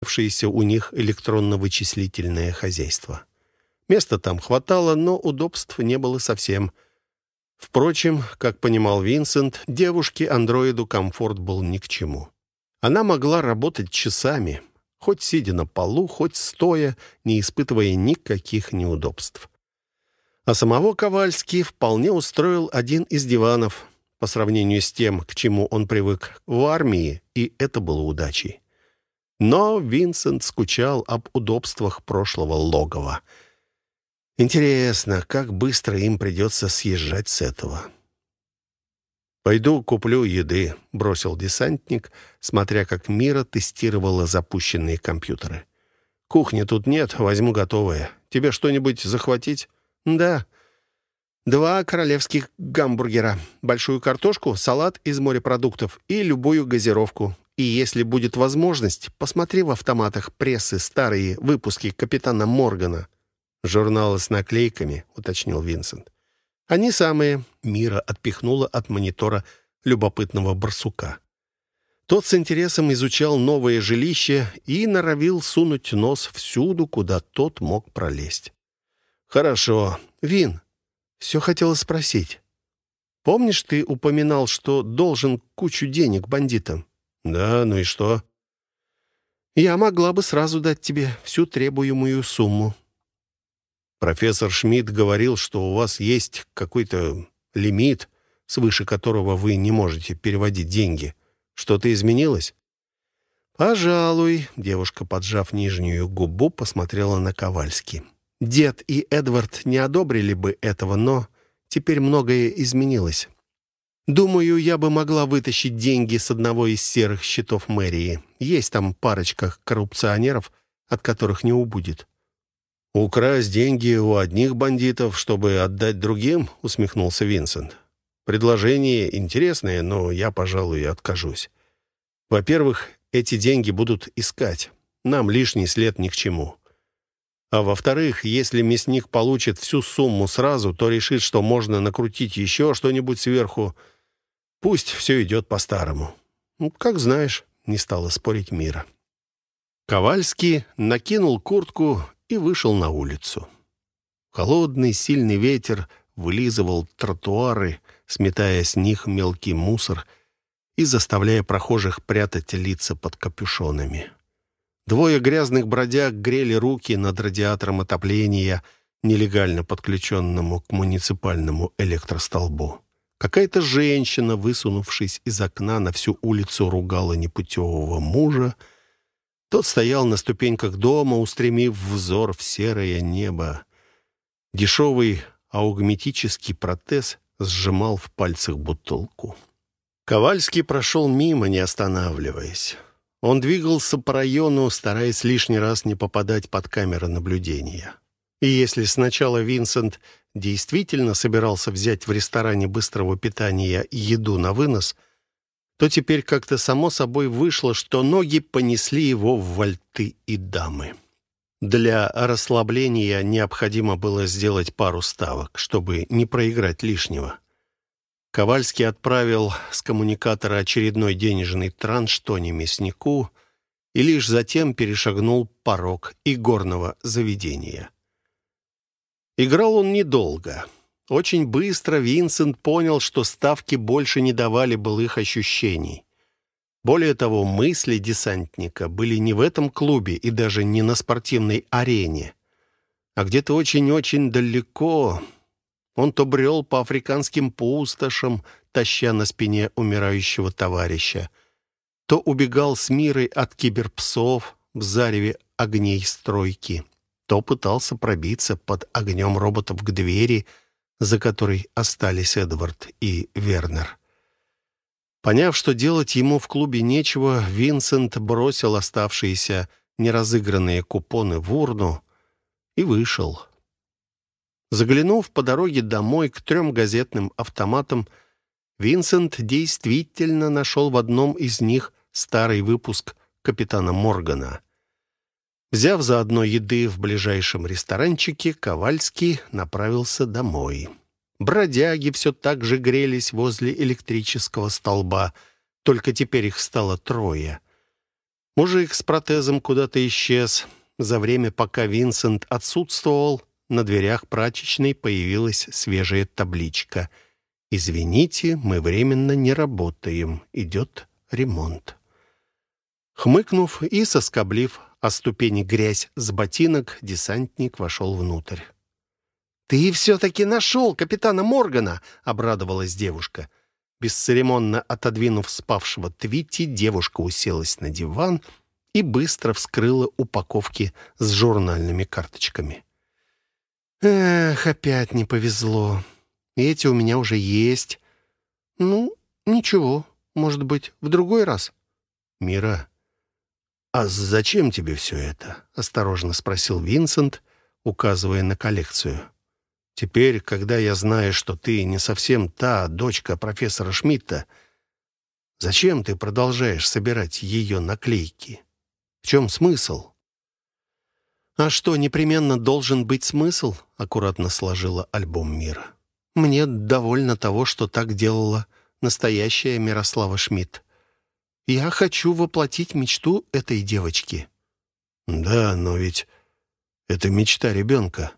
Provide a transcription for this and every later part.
имевшееся у них электронно-вычислительное хозяйство. Места там хватало, но удобств не было совсем. Впрочем, как понимал Винсент, девушке-андроиду комфорт был ни к чему. Она могла работать часами, хоть сидя на полу, хоть стоя, не испытывая никаких неудобств. А самого Ковальский вполне устроил один из диванов по сравнению с тем, к чему он привык в армии, и это было удачей. Но Винсент скучал об удобствах прошлого логова. Интересно, как быстро им придется съезжать с этого. «Пойду куплю еды», — бросил десантник, смотря как Мира тестировала запущенные компьютеры. «Кухни тут нет, возьму готовое. Тебе что-нибудь захватить?» «Да. Два королевских гамбургера, большую картошку, салат из морепродуктов и любую газировку. И если будет возможность, посмотри в автоматах прессы старые выпуски капитана Моргана». «Журналы с наклейками», — уточнил Винсент. «Они самые». Мира отпихнула от монитора любопытного барсука. Тот с интересом изучал новое жилище и норовил сунуть нос всюду, куда тот мог пролезть. «Хорошо. Вин, все хотела спросить. Помнишь, ты упоминал, что должен кучу денег бандитам?» «Да, ну и что?» «Я могла бы сразу дать тебе всю требуемую сумму». «Профессор Шмидт говорил, что у вас есть какой-то лимит, свыше которого вы не можете переводить деньги. Что-то изменилось?» «Пожалуй», — девушка, поджав нижнюю губу, посмотрела на Ковальски. Дед и Эдвард не одобрили бы этого, но теперь многое изменилось. Думаю, я бы могла вытащить деньги с одного из серых счетов мэрии. Есть там парочка коррупционеров, от которых не убудет. «Украсть деньги у одних бандитов, чтобы отдать другим?» — усмехнулся Винсент. «Предложение интересное, но я, пожалуй, откажусь. Во-первых, эти деньги будут искать. Нам лишний след ни к чему. А во-вторых, если мясник получит всю сумму сразу, то решит, что можно накрутить еще что-нибудь сверху. Пусть все идет по-старому. Ну, как знаешь, не стала спорить Мира. Ковальский накинул куртку и вышел на улицу. Холодный, сильный ветер вылизывал тротуары, сметая с них мелкий мусор и заставляя прохожих прятать лица под капюшонами. Двое грязных бродяг грели руки над радиатором отопления, нелегально подключенному к муниципальному электростолбу. Какая-то женщина, высунувшись из окна, на всю улицу ругала непутевого мужа. Тот стоял на ступеньках дома, устремив взор в серое небо. Дешевый аугметический протез сжимал в пальцах бутылку. Ковальский прошел мимо, не останавливаясь. Он двигался по району, стараясь лишний раз не попадать под камеры наблюдения. И если сначала Винсент действительно собирался взять в ресторане быстрого питания еду на вынос, то теперь как-то само собой вышло, что ноги понесли его в вальты и дамы. Для расслабления необходимо было сделать пару ставок, чтобы не проиграть лишнего. Ковальский отправил с коммуникатора очередной денежный транш Тони Мяснику и лишь затем перешагнул порог игорного заведения. Играл он недолго. Очень быстро Винсент понял, что ставки больше не давали былых ощущений. Более того, мысли десантника были не в этом клубе и даже не на спортивной арене, а где-то очень-очень далеко, он то брел по африканским пустошам, таща на спине умирающего товарища, то убегал с мирой от киберпсов в зареве огней стройки, то пытался пробиться под огнем роботов к двери, за которой остались Эдвард и Вернер. Поняв, что делать ему в клубе нечего, Винсент бросил оставшиеся неразыгранные купоны в урну и вышел. Заглянув по дороге домой к трем газетным автоматам, Винсент действительно нашел в одном из них старый выпуск капитана Моргана. Взяв заодно еды в ближайшем ресторанчике, Ковальский направился домой. Бродяги все так же грелись возле электрического столба, только теперь их стало трое. Мужик с протезом куда-то исчез. За время, пока Винсент отсутствовал, на дверях прачечной появилась свежая табличка. «Извините, мы временно не работаем. Идет ремонт». Хмыкнув и соскоблив о ступени грязь с ботинок, десантник вошел внутрь. «Ты все-таки нашел капитана Моргана!» — обрадовалась девушка. Бесцеремонно отодвинув спавшего Твитти, девушка уселась на диван и быстро вскрыла упаковки с журнальными карточками. «Эх, опять не повезло. Эти у меня уже есть. Ну, ничего, может быть, в другой раз». «Мира, а зачем тебе все это?» — осторожно спросил Винсент, указывая на коллекцию. «Теперь, когда я знаю, что ты не совсем та дочка профессора Шмидта, зачем ты продолжаешь собирать ее наклейки? В чем смысл?» «А что, непременно должен быть смысл?» — аккуратно сложила альбом мира. «Мне довольно того, что так делала настоящая Мирослава Шмидт. Я хочу воплотить мечту этой девочки». «Да, но ведь это мечта ребенка».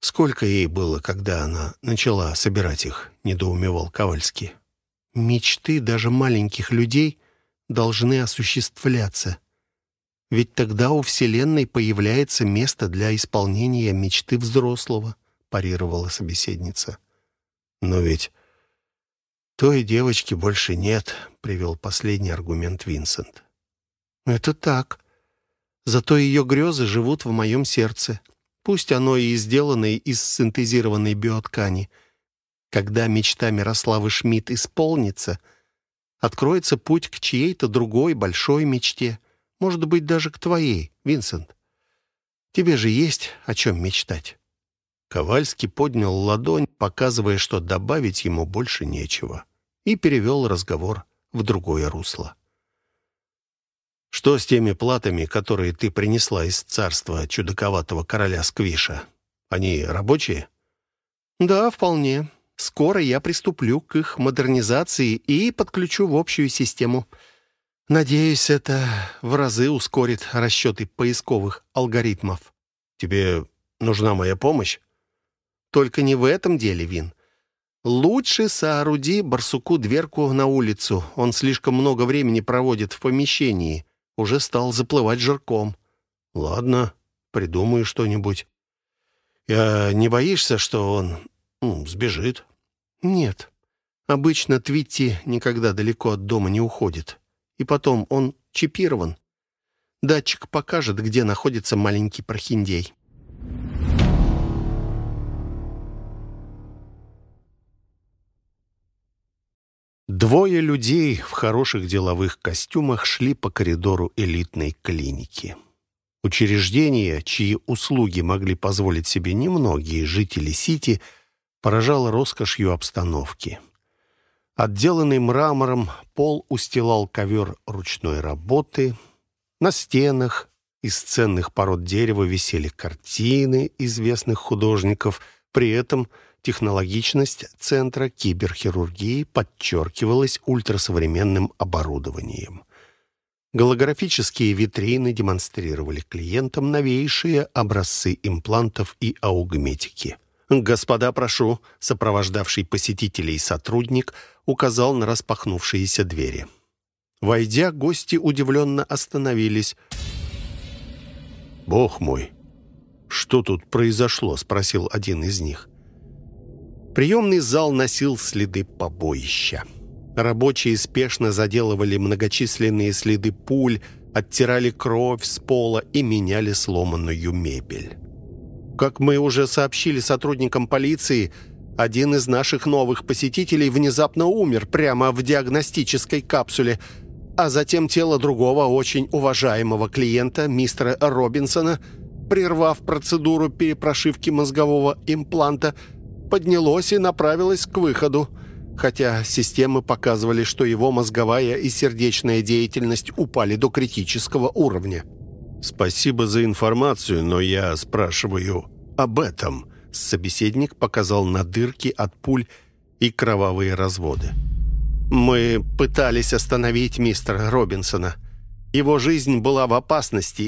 «Сколько ей было, когда она начала собирать их?» — недоумевал Ковальский. «Мечты даже маленьких людей должны осуществляться», ведь тогда у Вселенной появляется место для исполнения мечты взрослого», — парировала собеседница. «Но ведь той девочки больше нет», — привел последний аргумент Винсент. «Это так. Зато ее грезы живут в моем сердце. Пусть оно и сделано из синтезированной биоткани. Когда мечта Мирославы Шмидт исполнится, откроется путь к чьей-то другой большой мечте». Может быть, даже к твоей, Винсент. Тебе же есть о чем мечтать». Ковальский поднял ладонь, показывая, что добавить ему больше нечего, и перевел разговор в другое русло. «Что с теми платами, которые ты принесла из царства чудаковатого короля Сквиша? Они рабочие?» «Да, вполне. Скоро я приступлю к их модернизации и подключу в общую систему». Надеюсь, это в разы ускорит расчеты поисковых алгоритмов. Тебе нужна моя помощь? Только не в этом деле, Вин. Лучше сооруди барсуку дверку на улицу. Он слишком много времени проводит в помещении. Уже стал заплывать жирком. Ладно, придумаю что-нибудь. Я не боишься, что он ну, сбежит? Нет. Обычно Твитти никогда далеко от дома не уходит. И потом, он чипирован. Датчик покажет, где находится маленький прохиндей. Двое людей в хороших деловых костюмах шли по коридору элитной клиники. Учреждение, чьи услуги могли позволить себе немногие жители Сити, поражало роскошью обстановки. Отделанный мрамором, пол устилал ковер ручной работы. На стенах из ценных пород дерева висели картины известных художников. При этом технологичность Центра киберхирургии подчеркивалась ультрасовременным оборудованием. Голографические витрины демонстрировали клиентам новейшие образцы имплантов и аугметики. «Господа, прошу», — сопровождавший посетителей сотрудник — указал на распахнувшиеся двери. Войдя, гости удивленно остановились. «Бог мой! Что тут произошло?» — спросил один из них. Приемный зал носил следы побоища. Рабочие спешно заделывали многочисленные следы пуль, оттирали кровь с пола и меняли сломанную мебель. Как мы уже сообщили сотрудникам полиции, один из наших новых посетителей внезапно умер прямо в диагностической капсуле, а затем тело другого очень уважаемого клиента, мистера Робинсона, прервав процедуру перепрошивки мозгового импланта, поднялось и направилось к выходу, хотя системы показывали, что его мозговая и сердечная деятельность упали до критического уровня. «Спасибо за информацию, но я спрашиваю об этом», Собеседник показал на дырки от пуль и кровавые разводы. «Мы пытались остановить мистера Робинсона. Его жизнь была в опасности,